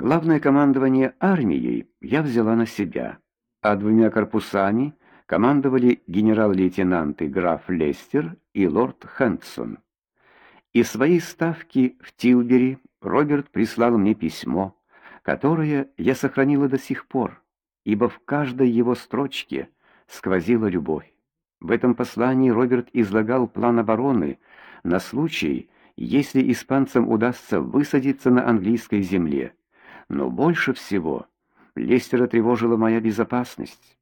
Главное командование армией я взяла на себя, а двумя корпусами командовали генерал-лейтенанты граф Лестер и лорд Хэнсон. Из своей ставки в Тилбери Роберт прислал мне письмо, которое я сохранила до сих пор, ибо в каждой его строчке сквозила любовь. В этом послании Роберт излагал план обороны на случай, если испанцам удастся высадиться на английской земле. Но больше всего Лестера тревожила моя безопасность.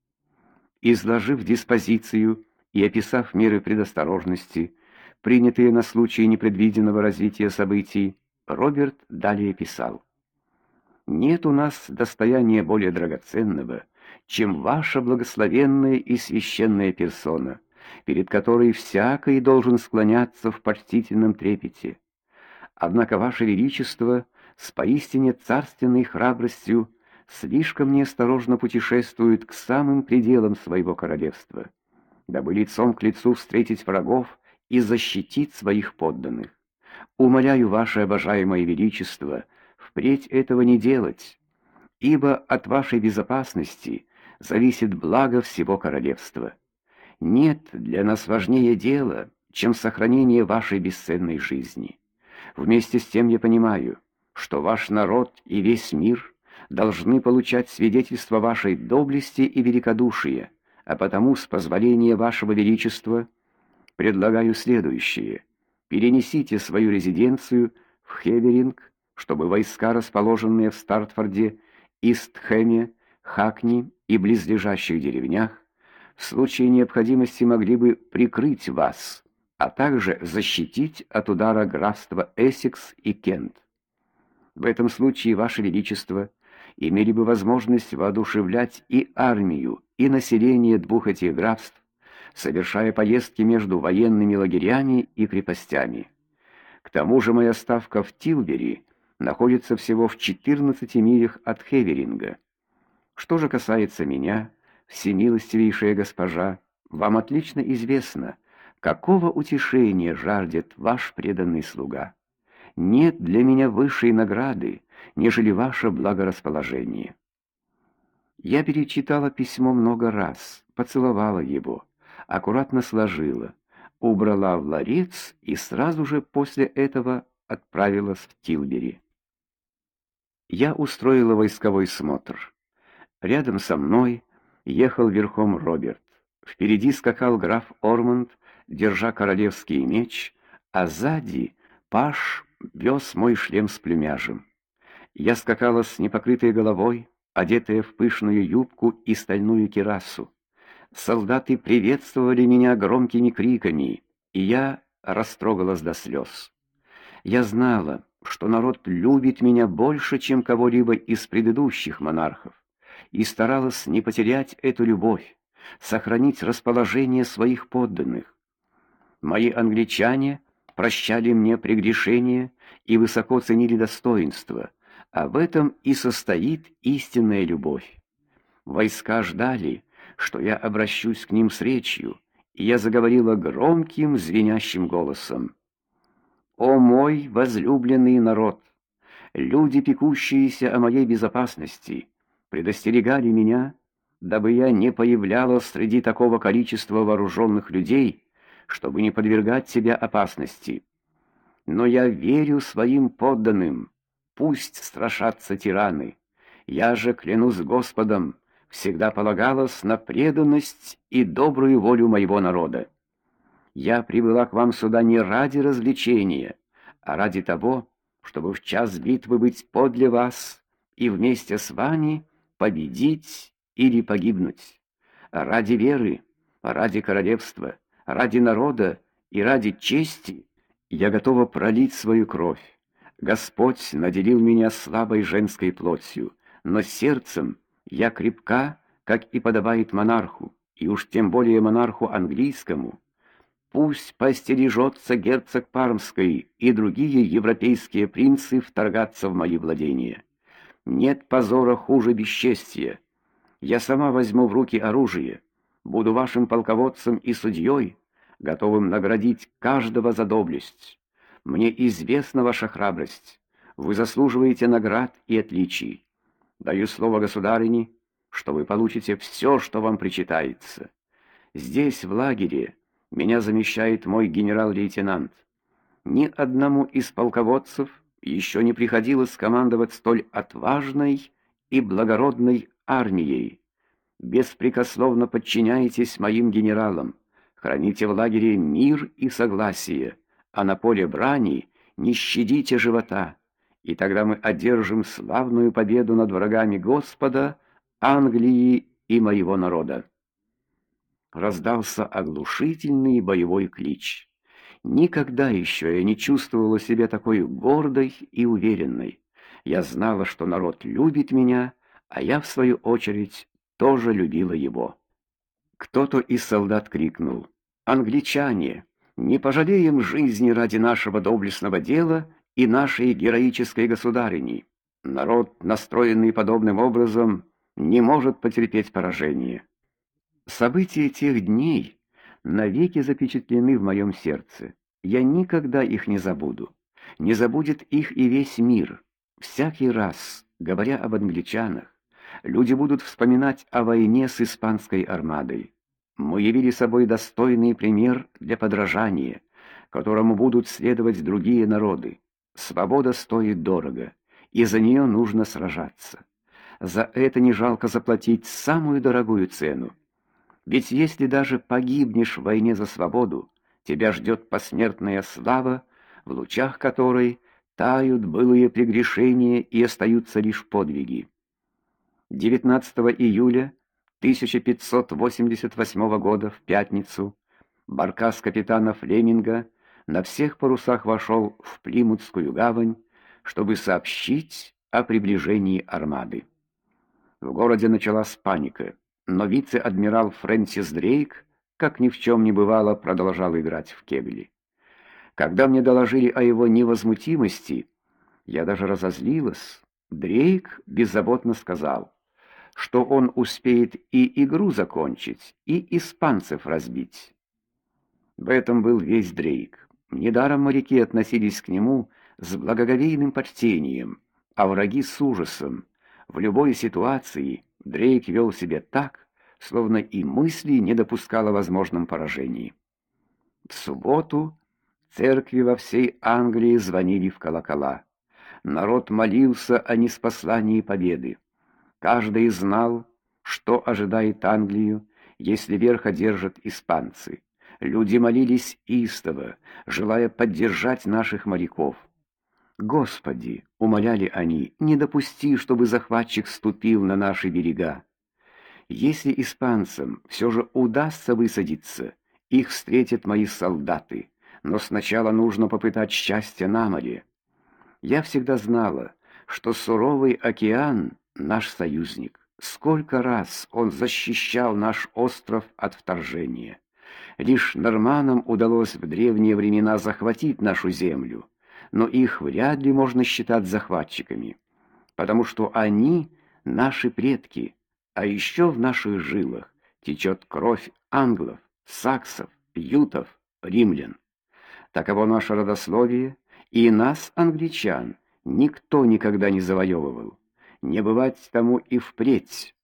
Изложив диспозицию и описав меры предосторожности, принятые на случай непредвиденного развития событий, Роберт далее писал: Нет у нас достояния более драгоценного, чем ваша благословенная и священная персона, перед которой всякий должен склоняться в почтительном трепете. Однако ваше величество с поистине царственной храбростью слишком неосторожно путешествует к самым пределам своего королевства, дабы лицом к лицу встретить врагов и защитить своих подданных. Умоляю ваше обожаемое величество впредь этого не делать, ибо от вашей безопасности зависит благо всего королевства. Нет для нас важнее дела, чем сохранение вашей бесценной жизни. Вместе с тем я понимаю, что ваш народ и весь мир должны получать свидетельство вашей доблести и великодушия, а потому с позволения вашего величества предлагаю следующее: перенесите свою резиденцию в Хеверинг, чтобы войска, расположенные в Стартфорде, Истхэме, Хакни и близлежащих деревнях, в случае необходимости могли бы прикрыть вас, а также защитить от удара графства Эссекс и Кент. В этом случае ваше величество имели бы возможность воодушевлять и армию, и население двух этих графств, совершая поездки между военными лагерями и крепостями. К тому же моя ставка в Тилбери находится всего в 14 милях от Хеверинга. Что же касается меня, всемилостивейшая госпожа, вам отлично известно, какого утешения жаждет ваш преданный слуга. Нет для меня высшей награды, нежели ваше благорасположение. Я перечитала письмо много раз, поцеловала его, аккуратно сложила, убрала в ларец и сразу же после этого отправилась в Тилбери. Я устроила войсковой смотр. Рядом со мной ехал верхом Роберт. Впереди скакал граф Ормонд, держа королевский меч, а сзади паж вез мой шлем с плюмяжем. Я скакала с непокрытой головой, одетая в пышную юбку и стальную кирасу. Солдаты приветствовали меня громкими криками, и я растрогалась до слез. Я знала, что народ любит меня больше, чем кого-либо из предыдущих монархов, и старалась не потерять эту любовь, сохранить расположение своих подданных. Мои англичане прощали мне прегрешения и высоко ценили достоинство, а в этом и состоит истинная любовь. Войска ждали, что я обращусь к ним с речью, и я заговорила громким, звенящим голосом. О мой возлюбленный народ, люди, пекущиеся о моей безопасности, предостерегали меня, дабы я не появлялась среди такого количества вооруженных людей, чтобы не подвергать себя опасности. Но я верю своим подданным, пусть страшатся тираны. Я же клянусь Господом, всегда полагалась на преданность и добрую волю моего народа. Я прибыла к вам сюда не ради развлечения, а ради того, чтобы в час битвы быть подле вас и вместе с вами победить или погибнуть. Ради веры, ради королевства, ради народа и ради чести я готова пролить свою кровь. Господь наделил меня слабой женской плотью, но сердцем я крепка, как и подобает монарху, и уж тем более монарху английскому. Пусть постережется герцог Пармский и другие европейские принцы вторгаться в мои владения. Нет позора хуже бесчестия. Я сама возьму в руки оружие, буду вашим полководцем и судьей, готовым наградить каждого за доблесть. Мне известна ваша храбрость. Вы заслуживаете наград и отличий. Даю слово государине, что вы получите все, что вам причитается. Здесь, в лагере, меня замещает мой генерал-лейтенант. Ни одному из полководцев еще не приходилось командовать столь отважной и благородной армией. Беспрекословно подчиняйтесь моим генералам, храните в лагере мир и согласие, а на поле брани не щадите живота и тогда мы одержим славную победу над врагами Господа, Англии и моего народа. Раздался оглушительный боевой клич. Никогда еще я не чувствовала себя такой гордой и уверенной. Я знала, что народ любит меня, а я в свою очередь тоже любила его. Кто-то из солдат крикнул: "Англичане, не пожалеем жизни ради нашего доблестного дела и нашей героической государыни. Народ, настроенный подобным образом, не может потерпеть поражение. События тех дней навеки запечатлены в моем сердце. Я никогда их не забуду. Не забудет их и весь мир. Всякий раз, говоря об англичанах, люди будут вспоминать о войне с испанской армадой. Мы явили собой достойный пример для подражания, которому будут следовать другие народы. Свобода стоит дорого, и за нее нужно сражаться. За это не жалко заплатить самую дорогую цену. Ведь если даже погибнешь в войне за свободу, тебя ждет посмертная слава, в лучах которой тают былые прегрешения и остаются лишь подвиги. 19 июля 1588 года в пятницу баркас капитана Флеминга на всех парусах вошел в Плимутскую гавань, чтобы сообщить о приближении армады. В городе началась паника, но вице-адмирал Фрэнсис Дрейк, как ни в чем не бывало, продолжал играть в кегли. Когда мне доложили о его невозмутимости, я даже разозлилась. Дрейк беззаботно сказал, что он успеет и игру закончить, и испанцев разбить. В этом был весь Дрейк. Недаром моряки относились к нему с благоговейным почтением, а враги с ужасом. В любой ситуации Дрейк вел себя так, словно и мысли не допускал о возможном поражении. В субботу церкви во всей Англии звонили в колокола. Народ молился о неспослании победы. Каждый знал, что ожидает Англию, если верх одержат испанцы. Люди молились истово, желая поддержать наших моряков. Господи, умоляли они, не допусти, чтобы захватчик ступил на наши берега. Если испанцам все же удастся высадиться, их встретят мои солдаты, но сначала нужно попытать счастье на море. Я всегда знала, что суровый океан наш союзник. Сколько раз он защищал наш остров от вторжения. Лишь норманам удалось в древние времена захватить нашу землю, но их вряд ли можно считать захватчиками, потому что они наши предки, а еще в наших жилах течет кровь англов, саксов, ютов, римлян. Таково наше родословие, и нас, англичан, никто никогда не завоевывал. Не бывать тому и впредь.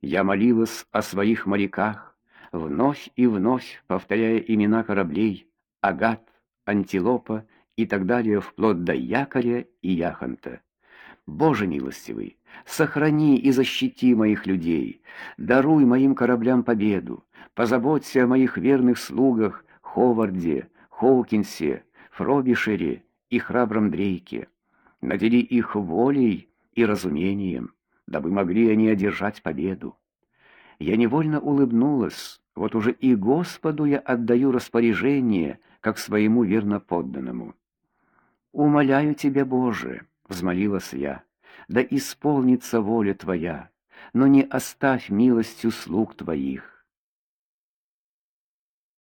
Я молилась о своих моряках, вновь и вновь повторяя имена кораблей: Агат, Антилопа и так далее вплоть до якоря и яхонта. Боже милостивый, сохрани и защити моих людей, даруй моим кораблям победу, позаботься о моих верных слугах Ховарде, Хоукинсе, Фробишере и храбром Дрейке. Надели их волей и разумением, дабы могли они одержать победу. Я невольно улыбнулась, вот уже и Господу я отдаю распоряжение, как своему верноподданному. Умоляю тебя, Боже, взмолилась я. Да исполнится воля твоя, но не оставь милостью слуг твоих.